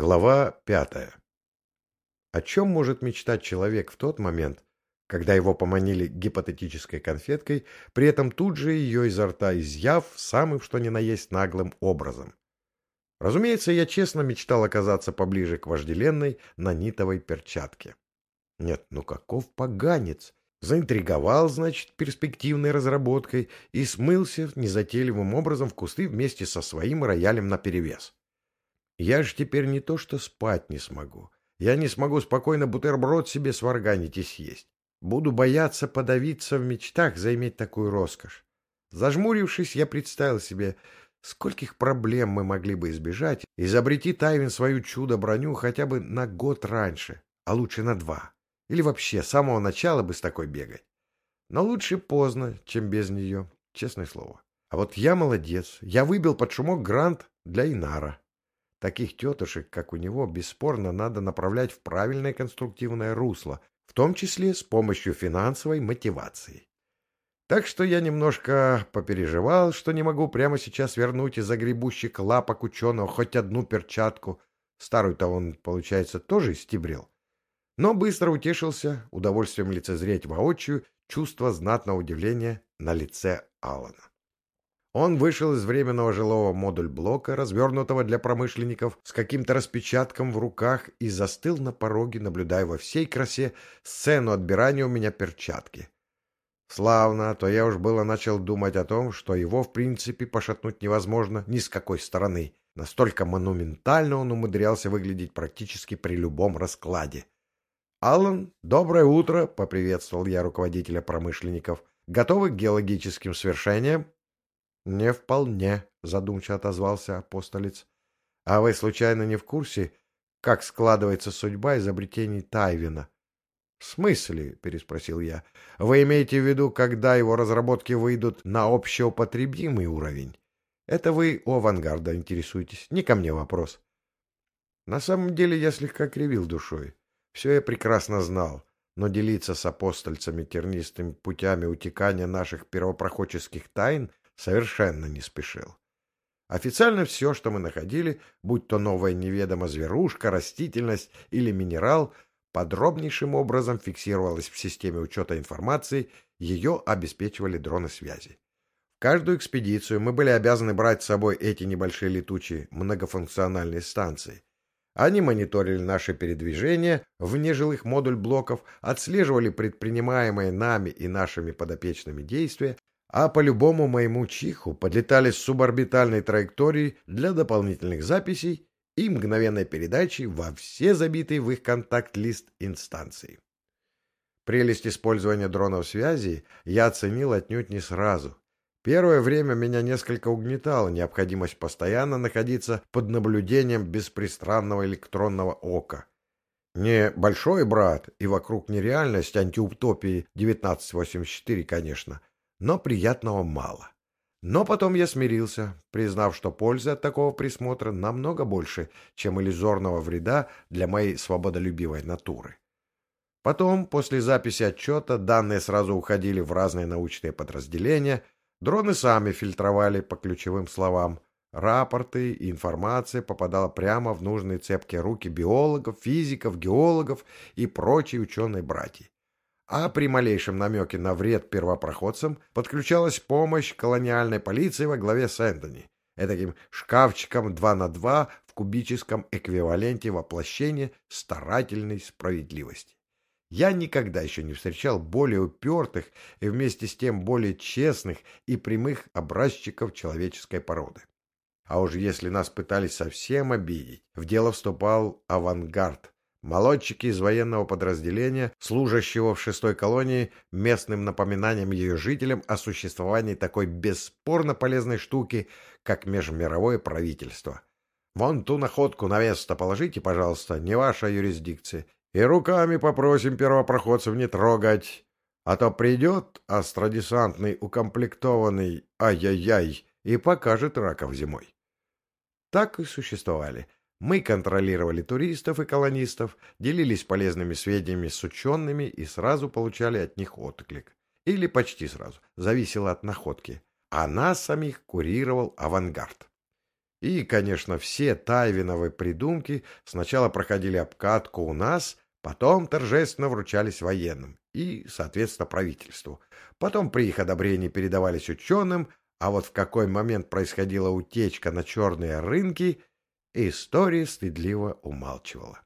Глава пятая. О чем может мечтать человек в тот момент, когда его поманили гипотетической конфеткой, при этом тут же ее изо рта изъяв самым что ни на есть наглым образом? Разумеется, я честно мечтал оказаться поближе к вожделенной нанитовой перчатке. Нет, ну каков поганец! Заинтриговал, значит, перспективной разработкой и смылся незатейливым образом в кусты вместе со своим роялем наперевес. Я же теперь не то что спать не смогу. Я не смогу спокойно бутерброд себе сварганить и съесть. Буду бояться подавиться в мечтах заиметь такую роскошь. Зажмурившись, я представил себе, скольких проблем мы могли бы избежать, изобрети Тайвин свою чудо-броню хотя бы на год раньше, а лучше на два. Или вообще с самого начала бы с такой бегать. Но лучше поздно, чем без нее, честное слово. А вот я молодец, я выбил под шумок грант для Инара. Таких тетушек, как у него, бесспорно надо направлять в правильное конструктивное русло, в том числе с помощью финансовой мотивации. Так что я немножко попереживал, что не могу прямо сейчас вернуть из загребущих лапок ученого хоть одну перчатку. Старую-то он, получается, тоже стебрел. Но быстро утешился, удовольствием лицезреть воочию чувство знатного удивления на лице Алана. Он вышел из временного жилого модуль-блока, развернутого для промышленников, с каким-то распечатком в руках и застыл на пороге, наблюдая во всей красе сцену отбирания у меня перчатки. Славно, то я уж было начал думать о том, что его, в принципе, пошатнуть невозможно ни с какой стороны. Настолько монументально он умудрялся выглядеть практически при любом раскладе. «Аллан, доброе утро!» — поприветствовал я руководителя промышленников. «Готовы к геологическим свершениям?» «Не вполне», — задумчиво отозвался апостолец. «А вы, случайно, не в курсе, как складывается судьба изобретений Тайвина?» «В смысле?» — переспросил я. «Вы имеете в виду, когда его разработки выйдут на общеупотребимый уровень? Это вы у авангарда интересуетесь, не ко мне вопрос». На самом деле я слегка кривил душой. Все я прекрасно знал, но делиться с апостольцами тернистыми путями утекания наших первопроходческих тайн совершенно не спешил. Официально все, что мы находили, будь то новая неведома зверушка, растительность или минерал, подробнейшим образом фиксировалось в системе учета информации, ее обеспечивали дроны связи. В каждую экспедицию мы были обязаны брать с собой эти небольшие летучие многофункциональные станции. Они мониторили наши передвижения в нежилых модуль-блоков, отслеживали предпринимаемые нами и нашими подопечными действия, а по любому моему чиху подлетали с суборбитальной траектории для дополнительных записей и мгновенной передачи во все забитые в их контакт-лист инстанции. Прелесть использования дронов связи я оценил отнюдь не сразу. Первое время меня несколько угнетала необходимость постоянно находиться под наблюдением беспристрастного электронного ока. Не большой брат и вокруг нереальность антиутопии 1984, конечно, но приятного мало. Но потом я смирился, признав, что пользы от такого присмотра намного больше, чем иллюзорного вреда для моей свободолюбивой натуры. Потом, после записи отчета, данные сразу уходили в разные научные подразделения, дроны сами фильтровали по ключевым словам, рапорты и информация попадала прямо в нужные цепкие руки биологов, физиков, геологов и прочей ученой братьи а при малейшем намеке на вред первопроходцам подключалась помощь колониальной полиции во главе с Энтони, этаким шкафчиком 2 на 2 в кубическом эквиваленте воплощения старательной справедливости. Я никогда еще не встречал более упертых и вместе с тем более честных и прямых образчиков человеческой породы. А уж если нас пытались совсем обидеть, в дело вступал авангард, Молодчики из военного подразделения, служащего в шестой колонии, местным напоминанием ее жителям о существовании такой бесспорно полезной штуки, как межмировое правительство. Вон ту находку на место положите, пожалуйста, не ваша юрисдикция, и руками попросим первопроходцев не трогать, а то придет астродесантный укомплектованный ай-яй-яй и покажет раков зимой. Так и существовали — мы контролировали туристов и колонистов, делились полезными сведениями с учеными и сразу получали от них отклик. Или почти сразу, зависело от находки. А нас самих курировал авангард. И, конечно, все Тайвиновы придумки сначала проходили обкатку у нас, потом торжественно вручались военным и, соответственно, правительству. Потом при их одобрении передавались ученым, а вот в какой момент происходила утечка на черные рынки, история стыдливо умалчивала.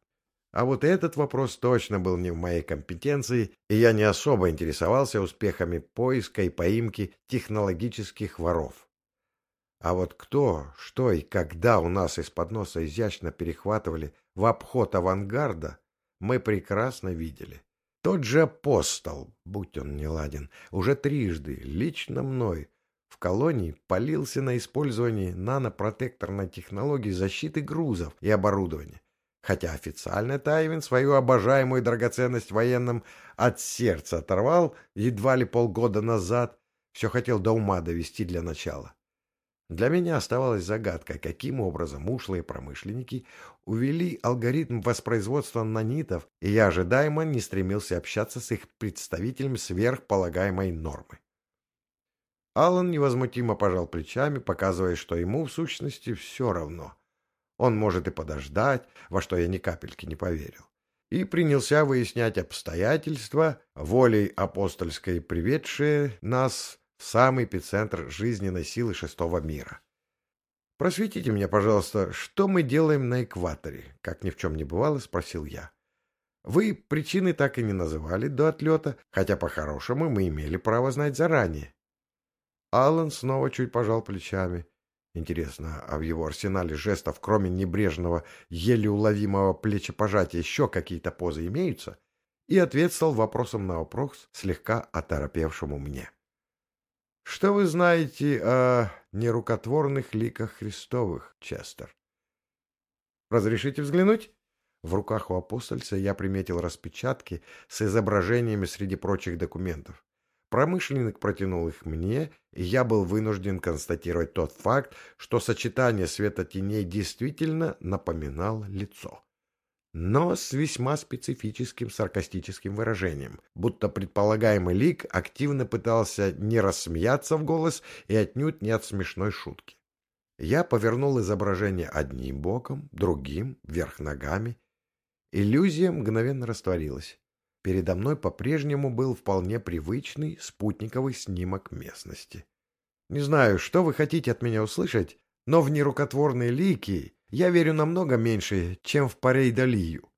А вот этот вопрос точно был не в моей компетенции, и я не особо интересовался успехами поиска и поимки технологических воров. А вот кто, что и когда у нас из-под носа изящно перехватывали в обход авангарда, мы прекрасно видели. Тот же апостол, будь он неладен, уже трижды, лично мной, в колонии полился на использование нанопротекторной технологии защиты грузов и оборудования. Хотя официально Тайвин свою обожаемую драгоценность военным от сердца оторвал едва ли полгода назад, все хотел до ума довести для начала. Для меня оставалась загадкой, каким образом ушлые промышленники увели алгоритм воспроизводства нанитов, и я ожидаемо не стремился общаться с их представителями сверхполагаемой нормы. Алан невозмутимо пожал плечами, показывая, что ему, в сущности, все равно. Он может и подождать, во что я ни капельки не поверил. И принялся выяснять обстоятельства, волей апостольской приведшие нас самый эпицентр жизненной силы шестого мира. «Просветите меня, пожалуйста, что мы делаем на экваторе?» Как ни в чем не бывало, спросил я. «Вы причины так и не называли до отлета, хотя по-хорошему мы имели право знать заранее». Аллан снова чуть пожал плечами. Интересно, а в его арсенале жестов, кроме небрежного, еле уловимого плечепожатия, еще какие-то позы имеются? И ответ стал вопросом на вопрос, слегка оторопевшему мне. Что вы знаете о нерукотворных ликах Христовых, Честер? Разрешите взглянуть? В руках у апостольца я приметил распечатки с изображениями среди прочих документов. Промышленник протянул их мне, и я был вынужден констатировать тот факт, что сочетание света теней действительно напоминало лицо но с весьма специфическим саркастическим выражением, будто предполагаемый лик активно пытался не рассмеяться в голос и отнюдь не от смешной шутки. Я повернул изображение одним боком, другим, вверх ногами. Иллюзия мгновенно растворилась. Передо мной по-прежнему был вполне привычный спутниковый снимок местности. Не знаю, что вы хотите от меня услышать, но в нерукотворные лики я верю намного меньше, чем в Парейдалию.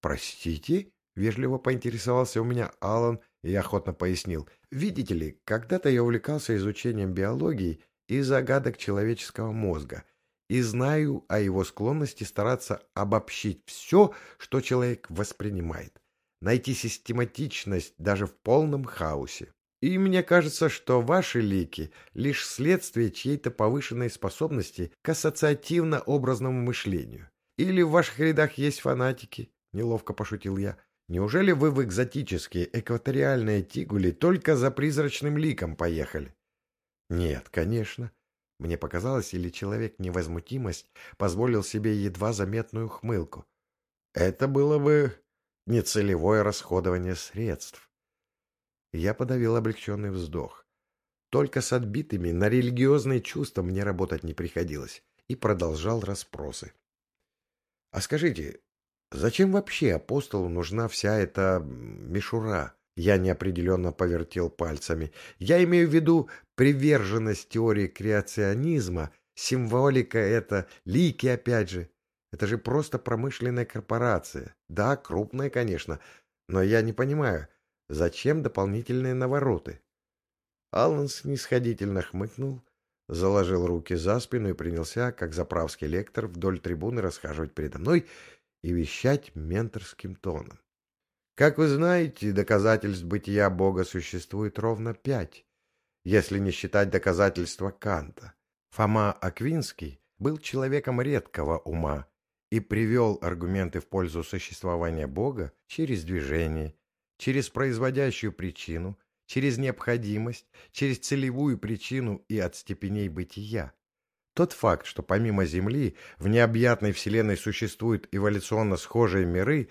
Простите? Вежливо поинтересовался у меня Алан и охотно пояснил. Видите ли, когда-то я увлекался изучением биологии и загадок человеческого мозга и знаю о его склонности стараться обобщить все, что человек воспринимает, найти систематичность даже в полном хаосе. И мне кажется, что ваши лики — лишь следствие чьей-то повышенной способности к ассоциативно-образному мышлению. Или в ваших рядах есть фанатики? — неловко пошутил я. Неужели вы в экзотические экваториальные тигули только за призрачным ликом поехали? Нет, конечно. Мне показалось, или человек невозмутимость позволил себе едва заметную хмылку. Это было бы нецелевое расходование средств. Я подавил облегченный вздох. Только с отбитыми на религиозные чувства мне работать не приходилось. И продолжал расспросы. «А скажите, зачем вообще апостолу нужна вся эта мишура?» Я неопределенно повертел пальцами. Я имею в виду приверженность теории креационизма, символика это, лики опять же. Это же просто промышленная корпорация. Да, крупная, конечно, но я не понимаю, Зачем дополнительные навороты? Аллан снисходительно хмыкнул, заложил руки за спину и принялся, как заправский лектор, вдоль трибуны расхаживать передо мной и вещать менторским тоном. Как вы знаете, доказательств бытия Бога существует ровно пять, если не считать доказательства Канта. Фома Аквинский был человеком редкого ума и привел аргументы в пользу существования Бога через движение, через производящую причину, через необходимость, через целевую причину и от степеней бытия. Тот факт, что помимо Земли в необъятной Вселенной существуют эволюционно схожие миры,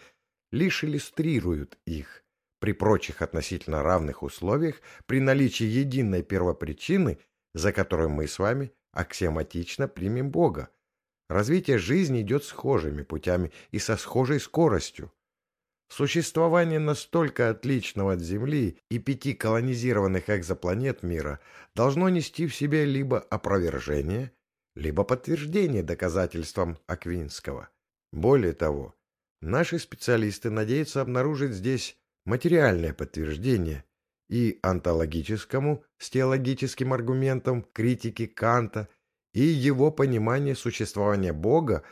лишь иллюстрирует их. При прочих относительно равных условиях, при наличии единой первопричины, за которую мы с вами аксиоматично примем Бога, Развитие жизни идет схожими путями и со схожей скоростью. Существование настолько отличного от Земли и пяти колонизированных экзопланет мира должно нести в себе либо опровержение, либо подтверждение доказательствам Аквинского. Более того, наши специалисты надеются обнаружить здесь материальное подтверждение и онтологическому с теологическим аргументом критики Канта и его понимание существования Бога,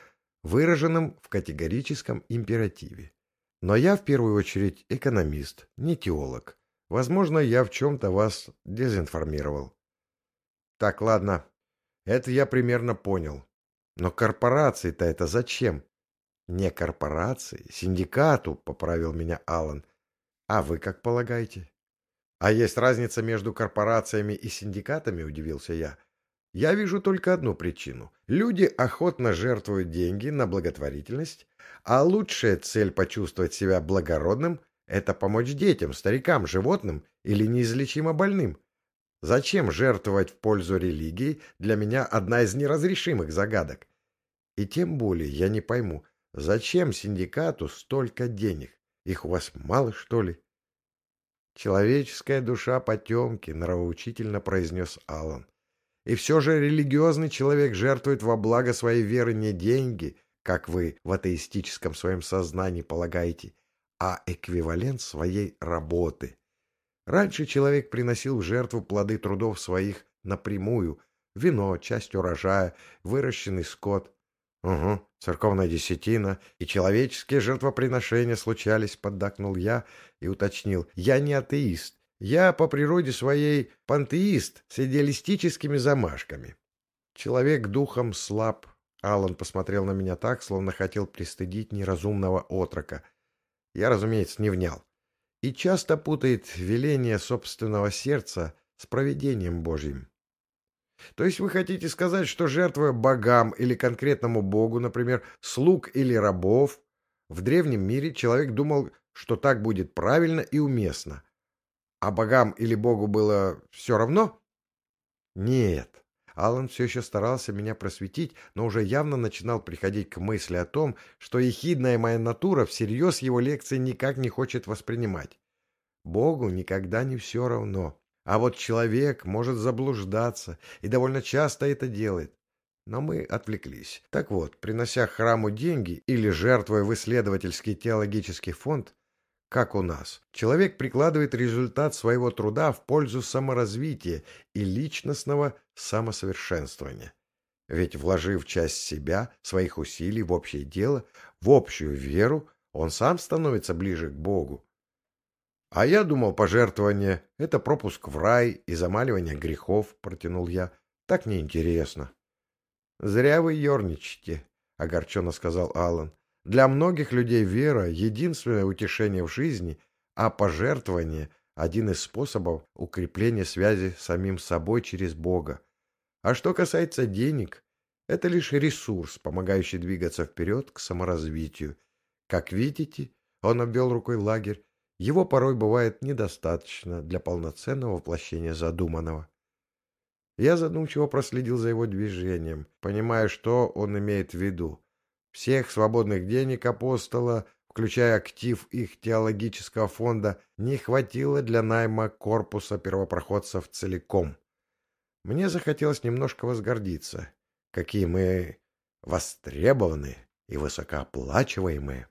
выраженным в категорическом императиве. Но я в первую очередь экономист, не теолог. Возможно, я в чем-то вас дезинформировал. Так, ладно, это я примерно понял. Но корпорации-то это зачем? Не корпорации, синдикату, поправил меня Алан. А вы как полагаете? А есть разница между корпорациями и синдикатами, удивился я. Я вижу только одну причину. Люди охотно жертвуют деньги на благотворительность, а лучшая цель почувствовать себя благородным – это помочь детям, старикам, животным или неизлечимо больным. Зачем жертвовать в пользу религии, для меня одна из неразрешимых загадок. И тем более я не пойму, зачем синдикату столько денег? Их у вас мало, что ли? Человеческая душа потемки, нравоучительно произнес Алан. И все же религиозный человек жертвует во благо своей веры не деньги, как вы в атеистическом своем сознании полагаете, а эквивалент своей работы. Раньше человек приносил в жертву плоды трудов своих напрямую, вино, часть урожая, выращенный скот. Угу, церковная десятина и человеческие жертвоприношения случались, поддакнул я и уточнил. Я не атеист. Я по природе своей пантеист с идеалистическими замашками. Человек духом слаб. Алан посмотрел на меня так, словно хотел пристыдить неразумного отрока. Я, разумеется, не внял и часто путает веление собственного сердца с проведением Божьим. То есть вы хотите сказать, что жертвуя богам или конкретному богу, например, слуг или рабов, в древнем мире человек думал, что так будет правильно и уместно, а богам или богу было все равно? Нет. Алан все еще старался меня просветить, но уже явно начинал приходить к мысли о том, что ехидная моя натура всерьез его лекции никак не хочет воспринимать. Богу никогда не все равно. А вот человек может заблуждаться, и довольно часто это делает. Но мы отвлеклись. Так вот, принося храму деньги или жертвуя в исследовательский теологический фонд, как у нас. Человек прикладывает результат своего труда в пользу саморазвития и личностного самосовершенствования. Ведь вложив часть себя, своих усилий в общее дело, в общую веру, он сам становится ближе к Богу. А я думал, пожертвование — это пропуск в рай и замаливание грехов, — протянул я. Так неинтересно. — Зря вы ерничаете, — огорченно сказал Аллан. Для многих людей вера — единственное утешение в жизни, а пожертвование — один из способов укрепления связи с самим собой через Бога. А что касается денег, это лишь ресурс, помогающий двигаться вперед к саморазвитию. Как видите, он обвел рукой лагерь, его порой бывает недостаточно для полноценного воплощения задуманного. Я задумчиво проследил за его движением, понимая, что он имеет в виду. Всех свободных денег апостола, включая актив их теологического фонда, не хватило для найма корпуса первопроходцев целиком. Мне захотелось немножко возгордиться. Какие мы востребованные и высокооплачиваемые.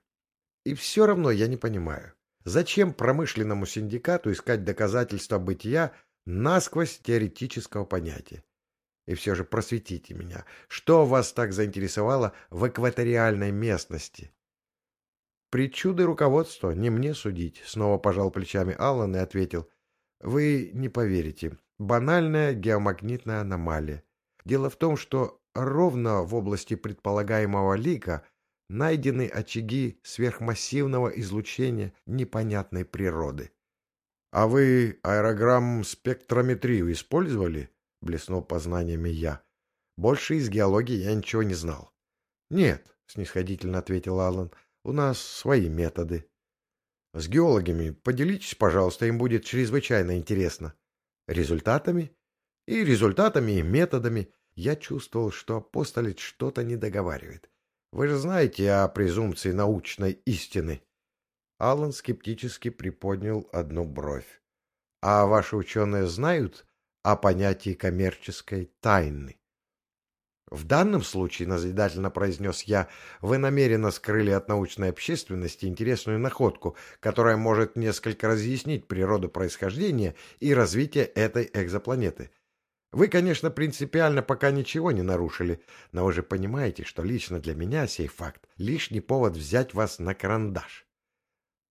И все равно я не понимаю, зачем промышленному синдикату искать доказательства бытия насквозь теоретического понятия. И все же просветите меня, что вас так заинтересовало в экваториальной местности? Причуды руководства, не мне судить, снова пожал плечами Аллан и ответил. Вы не поверите, банальная геомагнитная аномалия. Дело в том, что ровно в области предполагаемого лика найдены очаги сверхмассивного излучения непонятной природы. — А вы аэрограмм спектрометрию использовали? — блеснул познаниями я. Больше из геологии я ничего не знал. — Нет, — снисходительно ответил Аллан, — у нас свои методы. — С геологами поделитесь, пожалуйста, им будет чрезвычайно интересно. — Результатами? И результатами, и методами. я чувствовал, что апостолец что-то не договаривает. Вы же знаете о презумпции научной истины. Аллан скептически приподнял одну бровь. А ваши ученые знают о понятии коммерческой тайны? В данном случае, назидательно произнес я, вы намеренно скрыли от научной общественности интересную находку, которая может несколько разъяснить природу происхождения и развития этой экзопланеты. Вы, конечно, принципиально пока ничего не нарушили, но вы же понимаете, что лично для меня сей факт — лишний повод взять вас на карандаш.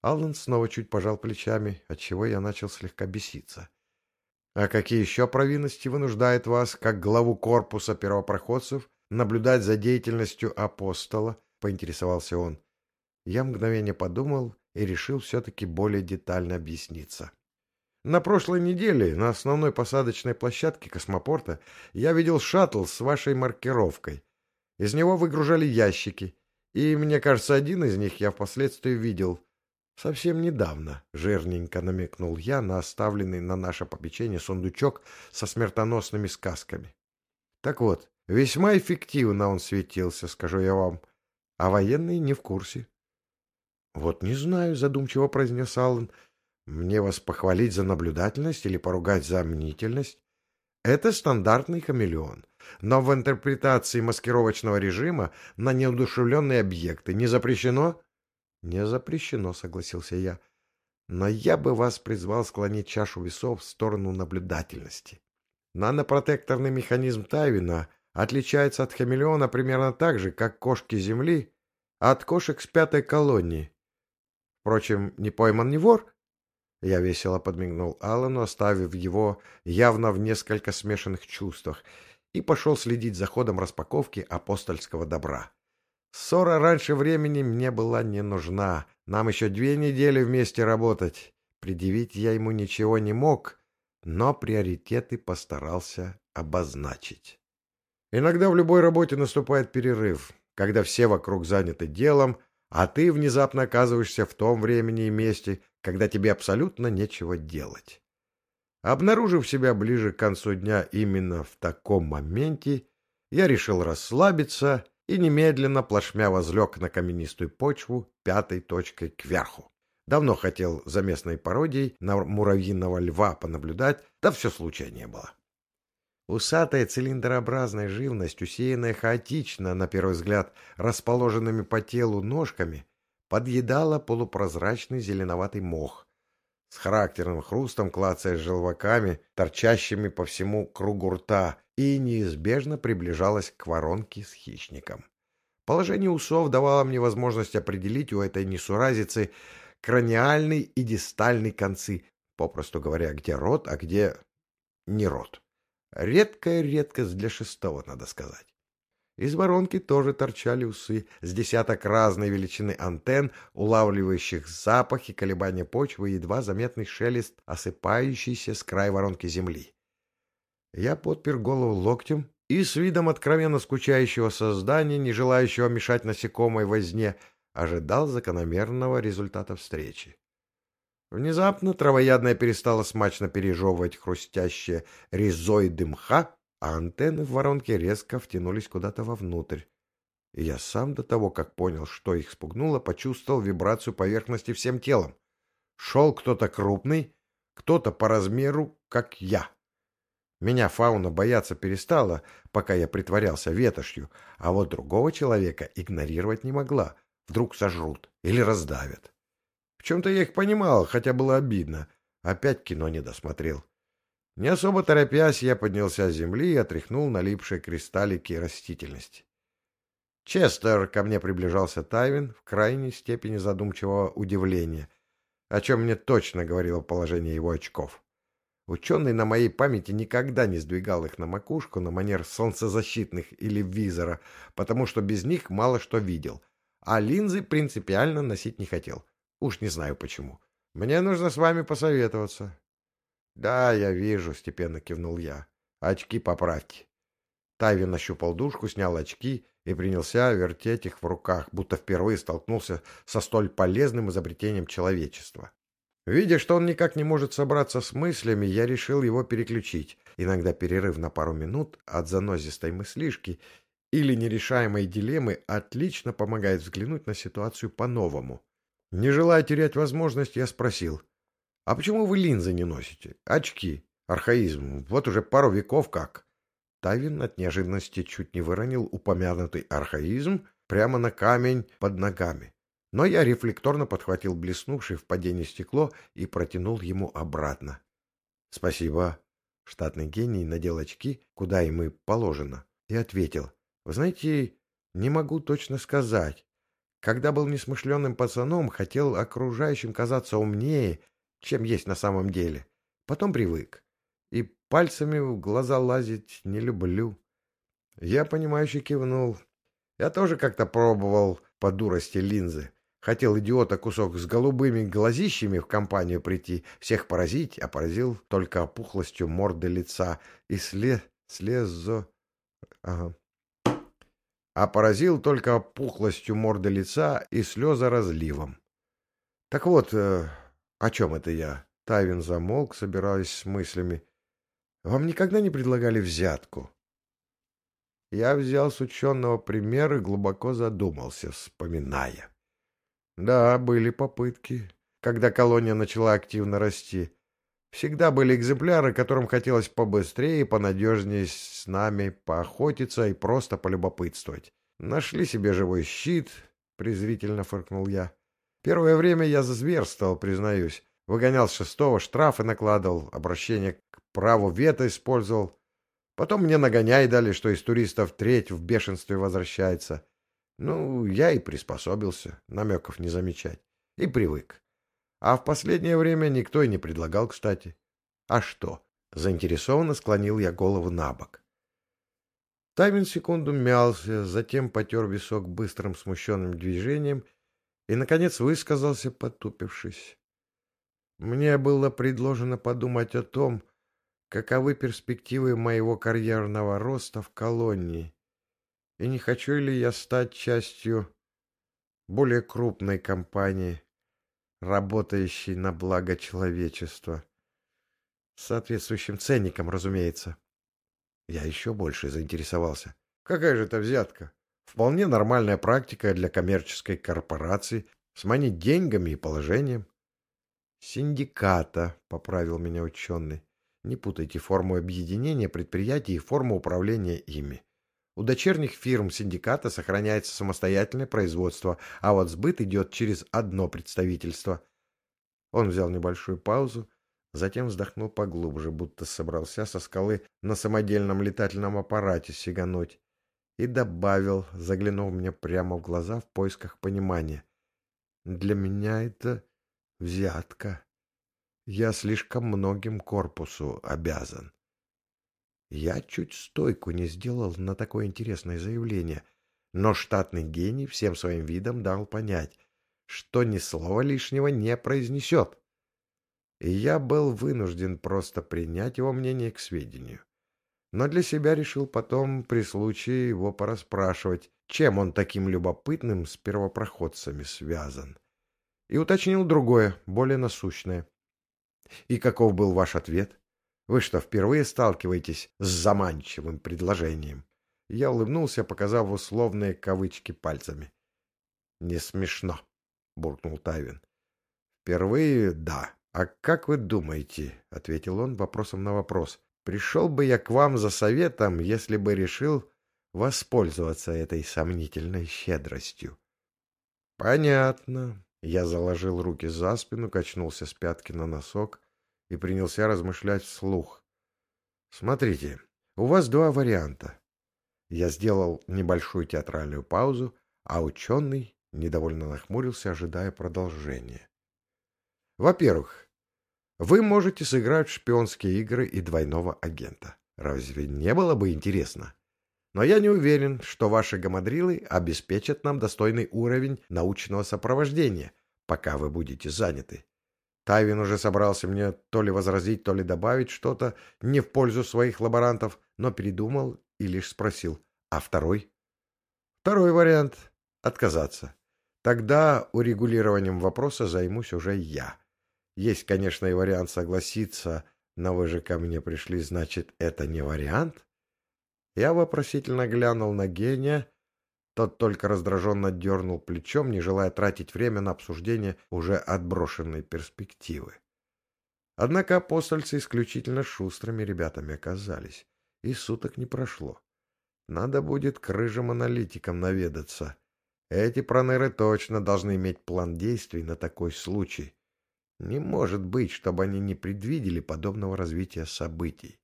Аллан снова чуть пожал плечами, отчего я начал слегка беситься. — А какие еще провинности вынуждают вас, как главу корпуса первопроходцев, наблюдать за деятельностью апостола? — поинтересовался он. Я мгновение подумал и решил все-таки более детально объясниться. — на прошлой неделе на основной посадочной площадке космопорта я видел шаттл с вашей маркировкой. Из него выгружали ящики, и, мне кажется, один из них я впоследствии видел. Совсем недавно, жирненько намекнул я на оставленный на наше попечение сундучок со смертоносными сказками. Так вот, весьма эффективно он светился, скажу я вам, а военные не в курсе. — Вот не знаю, — задумчиво произнес Аллан, — мне вас похвалить за наблюдательность или поругать за мнительность? Это стандартный хамелеон. Но в интерпретации маскировочного режима на неудушевленные объекты не запрещено? Не запрещено, согласился я. Но я бы вас призвал склонить чашу весов в сторону наблюдательности. Нанопротекторный механизм Тайвина отличается от хамелеона примерно так же, как кошки Земли от кошек с пятой колонии. Впрочем, не пойман не вор, я весело подмигнул Аллану, оставив его явно в несколько смешанных чувствах, и пошел следить за ходом распаковки апостольского добра. Ссора раньше времени мне была не нужна. Нам еще две недели вместе работать. Предъявить я ему ничего не мог, но приоритеты постарался обозначить. Иногда в любой работе наступает перерыв, когда все вокруг заняты делом, а ты внезапно оказываешься в том времени и месте, когда тебе абсолютно нечего делать. Обнаружив себя ближе к концу дня именно в таком моменте, я решил расслабиться и немедленно плашмя возлег на каменистую почву пятой точкой кверху. Давно хотел за местной пародией на муравьиного льва понаблюдать, да все случая не было. Усатая цилиндрообразная живность, усеянная хаотично, на первый взгляд, расположенными по телу ножками, подъедала полупрозрачный зеленоватый мох, с характерным хрустом клацая желваками, торчащими по всему кругу рта, и неизбежно приближалась к воронке с хищником. Положение усов давало мне возможность определить у этой несуразицы краниальный и дистальный концы, попросту говоря, где рот, а где не рот. Редкая редкость для шестого, надо сказать. Из воронки тоже торчали усы с десяток разной величины антенн, улавливающих запахи, колебания почвы и едва заметный шелест, осыпающийся с края воронки земли. Я подпер голову локтем и с видом откровенно скучающего создания, не желающего мешать насекомой возне, ожидал закономерного результата встречи. Внезапно травоядная перестала смачно пережевывать хрустящее ризоиды мха, а антенны в воронке резко втянулись куда-то вовнутрь. И я сам до того, как понял, что их спугнуло, почувствовал вибрацию поверхности всем телом. Шел кто-то крупный, кто-то по размеру, как я. Меня фауна бояться перестала, пока я притворялся ветошью, а вот другого человека игнорировать не могла. Вдруг сожрут или раздавят. В чем-то я их понимал, хотя было обидно. Опять кино не досмотрел. Не особо торопясь, я поднялся с земли и отряхнул налипшие кристаллики растительности. «Честер!» — ко мне приближался Тайвин в крайней степени задумчивого удивления, о чем мне точно говорило положение его очков. Ученый на моей памяти никогда не сдвигал их на макушку на манер солнцезащитных или визора, потому что без них мало что видел, а линзы принципиально носить не хотел. Уж не знаю почему. Мне нужно с вами посоветоваться. «Да, я вижу», — степенно кивнул я. «Очки поправьте». Тайвин нащупал дужку, снял очки и принялся вертеть их в руках, будто впервые столкнулся со столь полезным изобретением человечества. Видя, что он никак не может собраться с мыслями, я решил его переключить. Иногда перерыв на пару минут от занозистой мыслишки или нерешаемой дилеммы отлично помогает взглянуть на ситуацию по-новому. Не желая терять возможность, я спросил, «А почему вы линзы не носите? Очки. Архаизм. Вот уже пару веков как». Тавин от неожиданности чуть не выронил упомянутый архаизм прямо на камень под ногами. Но я рефлекторно подхватил блеснувший в падении стекло и протянул ему обратно. «Спасибо». Штатный гений надел очки, куда им и положено, и ответил. «Вы знаете, не могу точно сказать. Когда был несмышленным пацаном, хотел окружающим казаться умнее, чем есть на самом деле. Потом привык и пальцами в глаза лазить не люблю. Я, понимающе кивнул. Я тоже как-то пробовал по дурости линзы. Хотел идиота кусок с голубыми глазищами в компанию прийти, всех поразить, а поразил только опухлостью морды лица и сле... слезо... Ага. А поразил только опухлостью морды лица и слезоразливом. Так вот, э, о чем это я? Тайвин замолк, собираясь с мыслями. Вам никогда не предлагали взятку? Я взял с ученого пример и глубоко задумался, вспоминая. Да, были попытки, когда колония начала активно расти. Всегда были экземпляры, которым хотелось побыстрее и понадежнее с нами поохотиться и просто полюбопытствовать. Нашли себе живой щит, презрительно фыркнул я. Первое время я зазверствовал, признаюсь. Выгонял с шестого, штрафы накладывал, обращение к праву вето использовал. Потом мне нагоняй дали, что из туристов треть в бешенстве возвращается. Ну, я и приспособился, намеков не замечать. И привык. А в последнее время никто и не предлагал, кстати. А что? Заинтересованно склонил я голову на бок. Тайвин секунду мялся, затем потер висок быстрым смущенным движением и, наконец, высказался, потупившись. Мне было предложено подумать о том, каковы перспективы моего карьерного роста в колонии, и не хочу ли я стать частью более крупной компании, работающей на благо человечества. С соответствующим ценником, разумеется. Я еще больше заинтересовался. Какая же это взятка? Вполне нормальная практика для коммерческой корпорации, сманить деньгами и положением. «Синдиката», — поправил меня ученый. «Не путайте форму объединения предприятий и форму управления ими. У дочерних фирм синдиката сохраняется самостоятельное производство, а вот сбыт идет через одно представительство». Он взял небольшую паузу, затем вздохнул поглубже, будто собрался со скалы на самодельном летательном аппарате сигануть, и добавил, заглянув мне прямо в глаза в поисках понимания. «Для меня это взятка. Я слишком многим корпусу обязан. Я чуть стойку не сделал на такое интересное заявление, но штатный гений всем своим видом дал понять, что ни слова лишнего не произнесет. И я был вынужден просто принять его мнение к сведению. Но для себя решил потом при случае его пораспрашивать, чем он таким любопытным с первопроходцами связан и уточнил другое, более насущное. «И каков был ваш ответ? Вы что, впервые сталкиваетесь с заманчивым предложением?» Я улыбнулся, показав условные кавычки пальцами. «Не смешно», — буркнул Тайвин. «Впервые — да. А как вы думаете?» — ответил он вопросом на вопрос. «Пришел бы я к вам за советом, если бы решил воспользоваться этой сомнительной щедростью». «Понятно. Я заложил руки за спину, качнулся с пятки на носок и принялся размышлять вслух. «Смотрите, у вас два варианта». Я сделал небольшую театральную паузу, а ученый недовольно нахмурился, ожидая продолжения. Во-первых, вы можете сыграть в шпионские игры и двойного агента. Разве не было бы интересно? Но я не уверен, что ваши гамадрилы обеспечат нам достойный уровень научного сопровождения, пока вы будете заняты. Тайвин уже собрался мне то ли возразить, то ли добавить что-то не в пользу своих лаборантов, но передумал и лишь спросил, а второй? Второй вариант — отказаться. Тогда урегулированием вопроса займусь уже я. Есть, конечно, и вариант согласиться, но вы же ко мне пришли, значит, это не вариант? Я вопросительно глянул на гения. Тот только раздраженно дернул плечом, не желая тратить время на обсуждение уже отброшенной перспективы. Однако апостольцы исключительно шустрыми ребятами оказались, и суток не прошло. Надо будет к рыжим аналитикам наведаться. Эти проныры точно должны иметь план действий на такой случай. Не может быть, чтобы они не предвидели подобного развития событий.